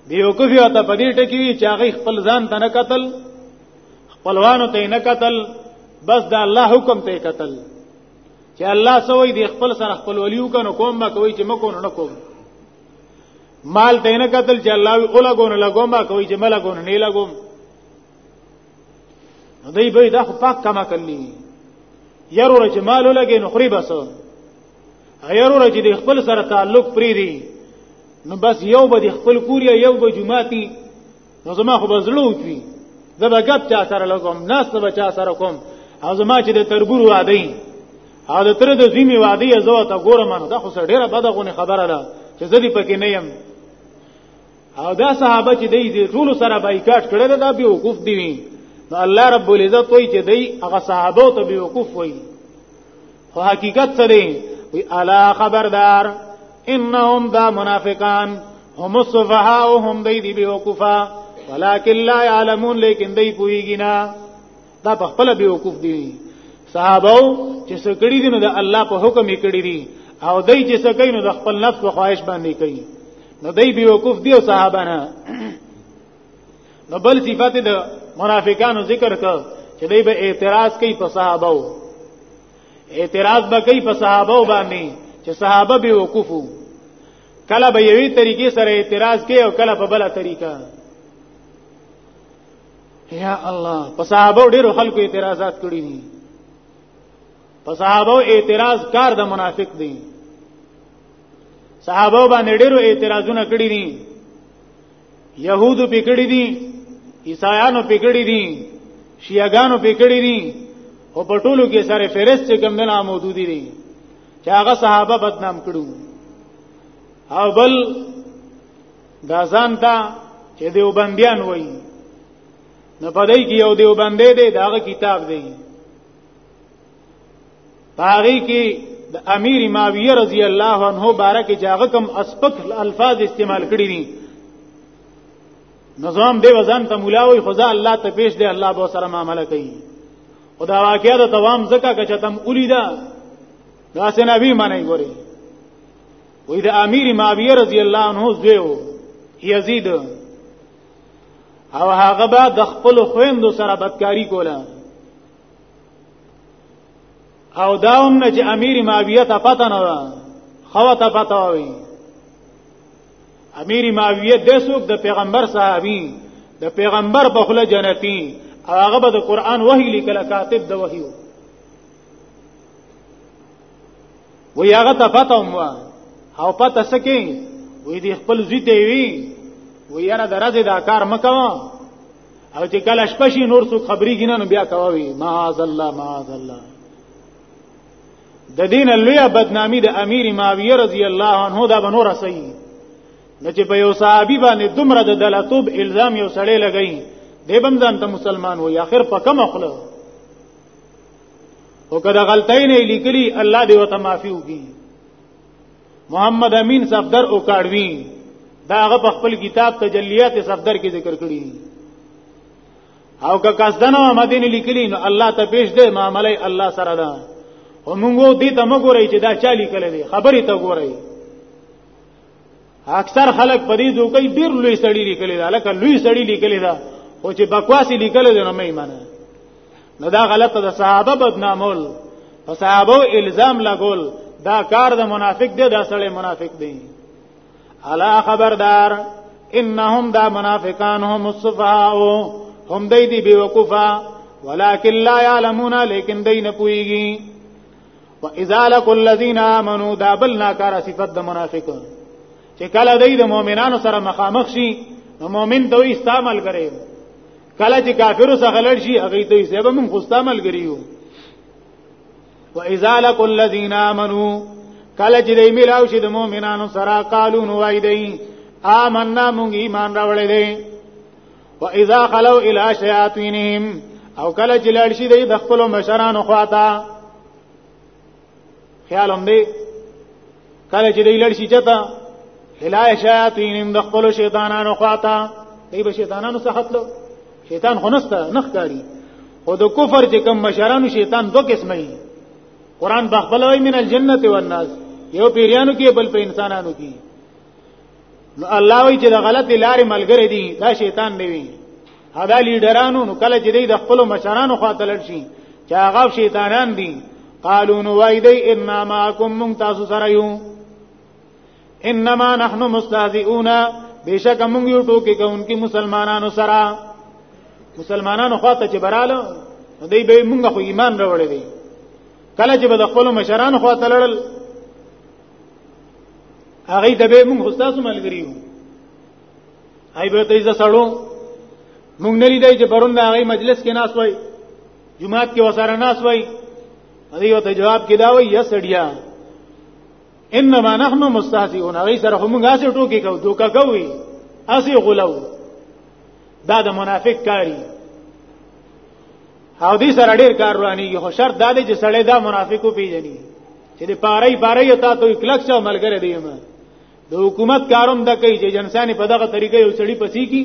به وقوف یو ته پدې ټکی وی چې هغه خپل ځان ته نه قتل خپلوانو ته نه قتل بس دا الله حکم ته قتل چې الله سوې دې خپل سره خپل ولیو کنه کوم ما کوي چې مکو نه کوم مال ته نه قتل چې الله وی اوله ګونه لګوم با کوي چې مله ګونه نه لګوم دوی به دا خو پاک کما کلی یارو چې مال لګې نو خري بس یارو چې د خپل سره تعلق پری دی نو بس یو به د خپل کوریا یو به جمعاتی نو زما خو بزړو کی زه به غب چا سره لګوم ناس به چا سره کوم او زما چې د تربور وادي او د تر د زمي وادي زو ته ګورم نو دا خو سره ډیره بده غونې خبره ده چې زه دې پکې نه يم او دا صحابه چې دی دې ټول سره بایکاټ کړل دا به وقوف دی نو الله رب العزت وایي چې دی هغه صحابه ته به وقوف وایي خو حقیقت څه دی وی الا خبردار انهم دا منافقان هم الصفهاء هم دی دی بیوقفا ولکن لا يعلمون لیکن دی پویږي نه دا په خپل بیوقف دی صحابه چې سکړی دي نو د الله په حکم یې کړی دي او دای چې سکړی نو د خپل نفس په خواهش باندې کوي نو دای بیوقف دی او صحابه نه نو بل صفات د منافقانو ذکر کړ چې دوی به اعتراض کوي په صحابه او اعتراض به کوي په صحابه باندې چې صحابه به وقفو کله به یوې طریقې سره اعتراض کوي او کله په بل طریقه یا الله په صحابه ډیرو خلکو اعتراضات کړی دي په صحابه اعتراض کار د منافق دی صحابه باندې ډیرو اعتراضونه کړی دي يهودو پکړی دي عیسایانو پکړی دي شیعاګانو پکړی دي او په ټولو کې سره فرس چې کوم نه موجود دي چې هغه صحابه بدنام کړو او بل دا ځان ته چې دیوبندیان وایي نو په دې کې یو دیوبندې دی دا کتاب دی پاغي کې د امیر معاویه رضی الله عنه بارک جاغه کم اسپک الفاظ استعمال کړی دي نظام به وزن ته مولاوي خدا الله ته پیش دی الله به سره معاملې کوي او دا واقعیا د دوام زکه کچ تم اولیدا دا سه نبی معنی ګوري وې د امیر معاویه رضی الله عنه زویو یزید او هغه به د خپل خويندو سره بدکاری کوله او داوم نه چې امیر معاویه ته پته نه و خو ته پته وي امیر معاویه د څوک د پیغمبر صحابي د پیغمبر په خله جنتی او هغه به د قران وحی لیکل کاتب د وحی وو وی هغه ته پته هم او پته سکی وی دی خپل زیته وی وی یاره درځه دا کار مکوه او چې کله شپه شي نور څوک خبري کینه نو بیا تواوي معاذ الله معاذ الله د دین لوی بدنامی د امیر معاویه رضی الله عنه دا بنور سي نو چې په یو صحابي باندې دومره د دلتوب الزام یو سړی لګی دی بم ځان ته مسلمان وي اخر په کوم خپل او کله غلطی نه لیکلی الله دې وته معافي وکړي محمد امین صفدر او کاړوی دا هغه په خپل کتاب تجلیات صفدر کې ذکر کړی او که قصدنه مدینه لیکلی نو الله ته پیش دی معاملې الله سره ده او موږ دې ته مګورې چې دا چا لیکل دي خبرې ته ګورې اکثر خلک په دې دوکې ډیر لوی سړی لیکلی دا لکه لوی سړی لیکلی دا او چې بکواس لیکل دي نو مې معنی نو دا غلطه ده صحابه بدنامول په صحابه الزام لګول دا کار د منافق دی دا سړی منافق دی الا خبردار انهم دا منافقان هم الصفاء هم دی دی بیوقفا ولكن لا يعلمون لیکن دی نه پويږي واذا لقوا الذين امنوا دا بل ناکار صفت د منافق چې کله دی د مؤمنانو سره مخامخ شي نو مؤمن دوی استعمال کوي کله چې کافرو څخه لړ شي هغه ته یې سبب من خوستا ملګریو و اذا لك الذين امنوا کله چې دې ملاو شي د مؤمنانو سره قالو نو وای دی آمنا مونږ ایمان راوړې دي و اذا خلوا الى شياطينهم او کله چې لړ شي د خپل مشرانو خواته خیال هم دی کله چې دی لړ شي چتا هلاي شیاطین د خپل شیطانانو خواته دی به شیطانانو څخه خپل شیطان خنسته نخ کاری او د کفر چې کوم مشرانو شیطان دوه قسمه دي قران بخبل وای من الجنه والناس یو پیریانو کې بل په انسانانو کې نو الله وی چې د غلط لارې ملګری دي دا شیطان دی هدا لیډرانو نو کله چې د خپل مشرانو خاطر شي چې هغه شیطانان دي قالو نو وای دی انما معکم من تاسو سره یو انما نحن مستهزئون بشک موږ یو ټوکی کوونکی مسلمانانو سره مسلمانانو خاطر چې براله دوی به موږ خو ایمان راوړی دی کله چې به خپل مشرانو خاطر لړل هغه د به موږ استاد ملګریو ای به تیزه سړو مونږ نه لیدای چې پرون د هغه مجلس کې ناس وای جمعات کې وساره ناس وای هغه ته جواب کې دا وای یا سړیا انما نحن مستهزئون هغه سره هم غاسې ټوکی کو دوکا کوي اسی غلو دا د منافق کاری او دې سره ډیر کار رواني خو شرط دا دی چې سړی دا منافقو پیژني چې د پاره پاره یو تا ته کلک شو ملګری دی ما د حکومت کاروم د کوي چې جنساني په دغه طریقې یو سړی پسی کی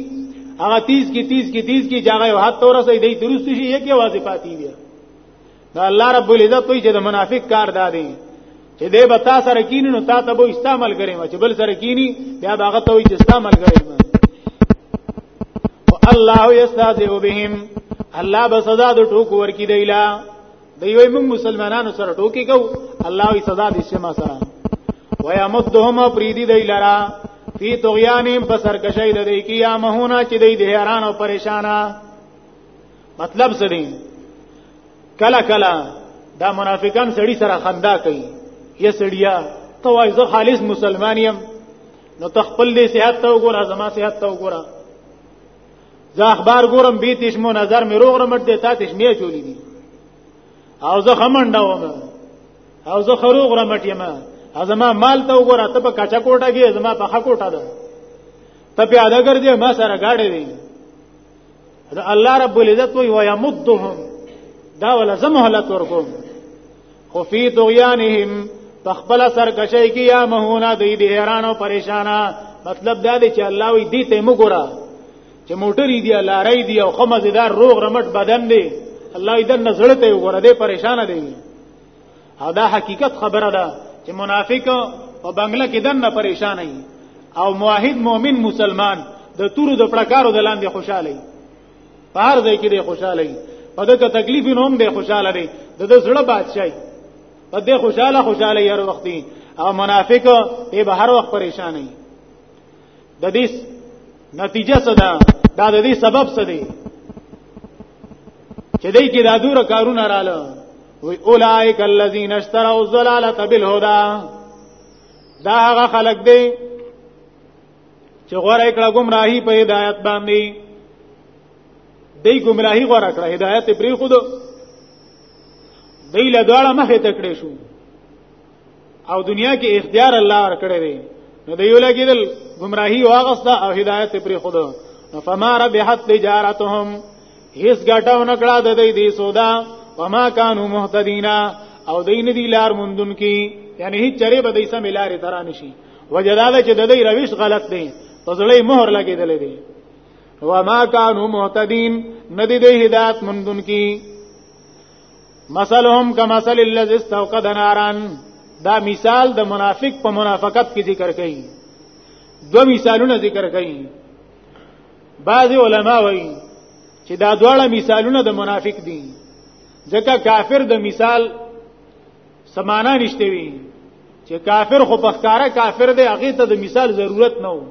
هغه 30 کی 30 کی 30 کی جاغه یو حد تور سي دی درست شي یکه واځي پاتې بیا دا الله رب العزت وی چې د منافق کار دادي چې دې به تا سره کینی نو تا ته به استعمال کړي ما چې بل سره کینی بیا هغه ته وی چې استعمال کړي ما الله یستهزئ بهم الله به سزا د ټوک ورکی دیلا دی وای موږ مسلمانانو سره ټوکی کو الله وی صدا دې شما سره ویا مدهم پریدی دی لرا فی طغیانهم بسرکشی د دې کیا مهونا چې دی د حیران او پریشانا مطلب څه دی کلا کلا دا منافقان سړی سره خندا کوي یا سړیا ته وای زه خالص مسلمان یم نو تخپل دې صحت ته وګوره زما صحت ته وګوره زه اخبار ګورم به تیش مو نظر مې روغ رمټ دی تا تیش مې چولې دي او زه خمنډه وم او زه خروغ رمټ یم ازما مال ته وګوره ته په کچا کوټه کې ازما په خا کوټه ده ته په اده ګرځې ما سره گاډې دی الله رب العزت وی ويمدهم دا ولا زمهلت ورکوم خو فی طغیانهم تخبل سرکشی کی یا مهونا دی دی حیران او پریشانا مطلب دا دی چې الله وی دی ته مګورا چې موټری دی لارې دی او خمزدار روغ رمټ بدن دی الله یې دنه زړه ته وګوره دی پریشان دی دا حقیقت خبره ده چې منافق په بنگله کې دنه پریشان او موحد مؤمن مسلمان د تورو د پړکارو د لاندې خوشاله پار ځای کې دی خوشاله وي په دغه تکلیف نه هم دی خوشاله دی د د زړه بادشاہي په دې خوشاله خوشاله یې هر وخت او منافق یې به هر وخت پریشان وي د دې نتیجه څه ده دا د دې سبب څه دی چې دای کې دا دور کارونه رااله وی اولائک الذین اشتروا الضلاله بالهدى دا هغه خلق دی چې غوړه کړه گمراهي په هدایت باندې دی گمراهي غوړه کړه هدایت پرې خود دی له دواړه مخه تکړه شو او دنیا کې اختیار الله ورکړی دی نو دی یو لګیدل گمراهي واغسته او هدایت پرې خود نو فما ربحت تجارتهم هیڅ ګټاو نکړه د دې دی سودا وما كانوا مهتدینا او دین دی لار مندون کی یعنی هیڅ چره به دیسه ملاره ترانشي وجداله چې د دې رويش غلط دی په زړې مهر لګېدل دي وما كانوا مهتدين ندي دې هدایت مندون کی مثلهم كمثل الذي استوقد نارا دا مثال د منافق په منافقت کې ذکر کړي دو مثالونه ذکر کړي بعض علما وایي چې دا دواړه مثالونه د منافق دي ځکه کافر د مثال سمانا نشته وی چې کافر خو پخکارا کافر دی هغه ته د مثال ضرورت نه وو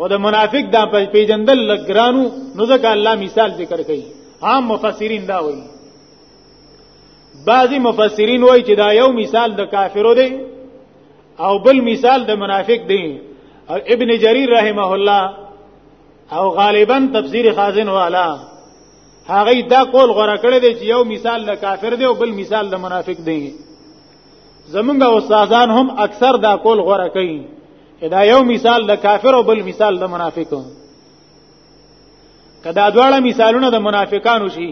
او د منافق دا پیجندل لګرانو نو ځکه الله مثال ذکر کوي عام مفسرین دا وایي بعضی مفسرین وایي چې دا یو مثال د کافرو دی او بل مثال د منافق دی او ابن جریر رحمه الله او غالبا تفسیر خازن والا هغه دا قول غوړه کړی دی چې یو مثال د کافر دی او بل مثال د منافق دی زمونږ استادان هم اکثر دا قول غوړه کوي دا یو مثال د کافر او بل مثال د منافق کدا دواړه مثالونه د منافقانو شي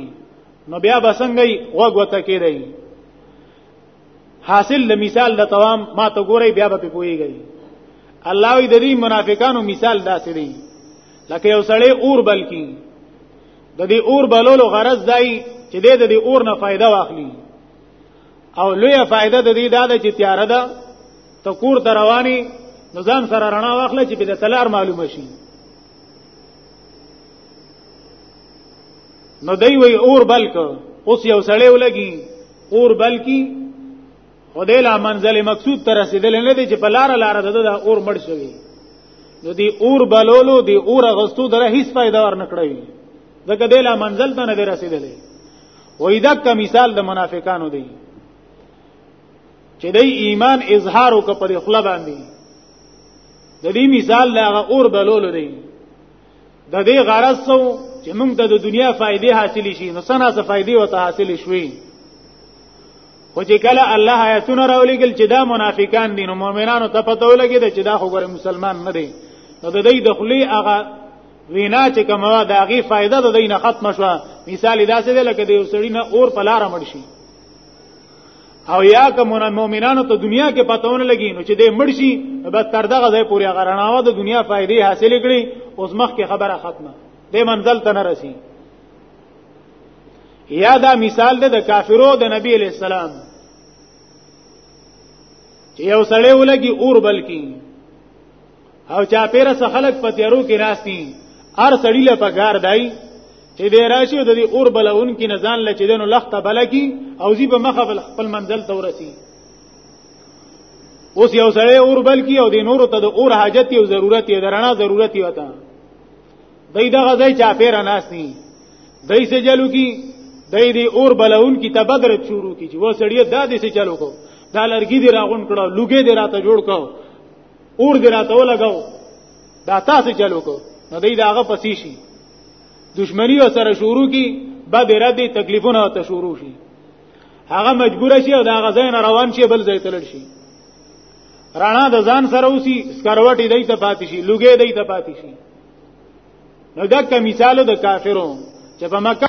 نو بیا بسنګي وګ وته کېدای حاصل د مثال د توام ما ته ګوري بیا به پويږي الله وی د دې منافقانو مثال داسې دی لکه یو سړی اور بلکی د دې اور بلولو غرض دی چې د دې اور نه فائدہ واخلي او لویه فائدہ د دې دا ده چې تیار ده ته کور ته رواني نظام سره رڼا واخلې چې په تلار معلومه شي نو دی وی اور بلک اوس یو سړی ولګي اور بلکی خدای لا منزل مقصود تر رسیدل نه دی چې په لار لار د اور مړ شوی نو دی اور بلولو دی اور غستو دره هیڅ فائدہ ور نکړی ځکه دی لا منزل ته نه دی رسیدل وای دا کوم مثال د منافقانو دی چې دی ایمان اظهار وک په خپل باندې د دې مثال دا اور بلولو دی د دې غرض سو چې موږ د دنیا فائدې حاصلې شي نو سنا څه فائدې وته حاصلې شوي خو چې کله الله آیتونه راولېګل چې دا منافقان دي نو مؤمنانو ته پته ولګي چې دا خو ګره مسلمان نه دي نو د دې دخلي هغه وینا چې کومه دا غي فائدہ د دې نه ختم شو مثال دا څه دی لکه د یو سړی نه اور په لار مړ شي او یا که مؤمنانو ته دنیا کې پتاونه لګي نو چې دې مرشي به تر دغه ځای پورې غرناوه د دنیا فائدې حاصل کړي اوس مخ کې خبره ختمه دې منزل ته نه رسی یا دا مثال ده د کافرو د نبی علی السلام چې یو سړی ولګي اور بلکی او چا پیره څخه خلق په تیرو کې راستي هر سړی له پګار دای چې دی راشي د دې اور بلون کې نزان لچې دنو لخته بلکی او زی په مخه بل خپل منزل ته ورسی اوس یو سړی اور بلکی او د نورو ته د اور حاجت او ضرورت یې درنا ضرورت یې وتا دای دغه ځای چا پیره ناسني دای سه جلو کی دای دې اور بلون کې تبدر شروع کی چې و سړی دا دې سه چلو کو دا لرګي دی راغون کړه لوګي دی راته جوړ کړه اور دې راته ولګاو دا تاسو چلو کو نو دې داغه پسې شي دشمنی او سره شروع کی بعد ردی تکلیفونه او ته شروع شي هغه مجبور شي او دا غزا نه روان شي بل ځای تلل شي رانا د ځان سره اوسي سکروټي دای ته پاتې شي لوګي دای ته پاتې شي نو دا کوم مثال د کافرو چې په مکه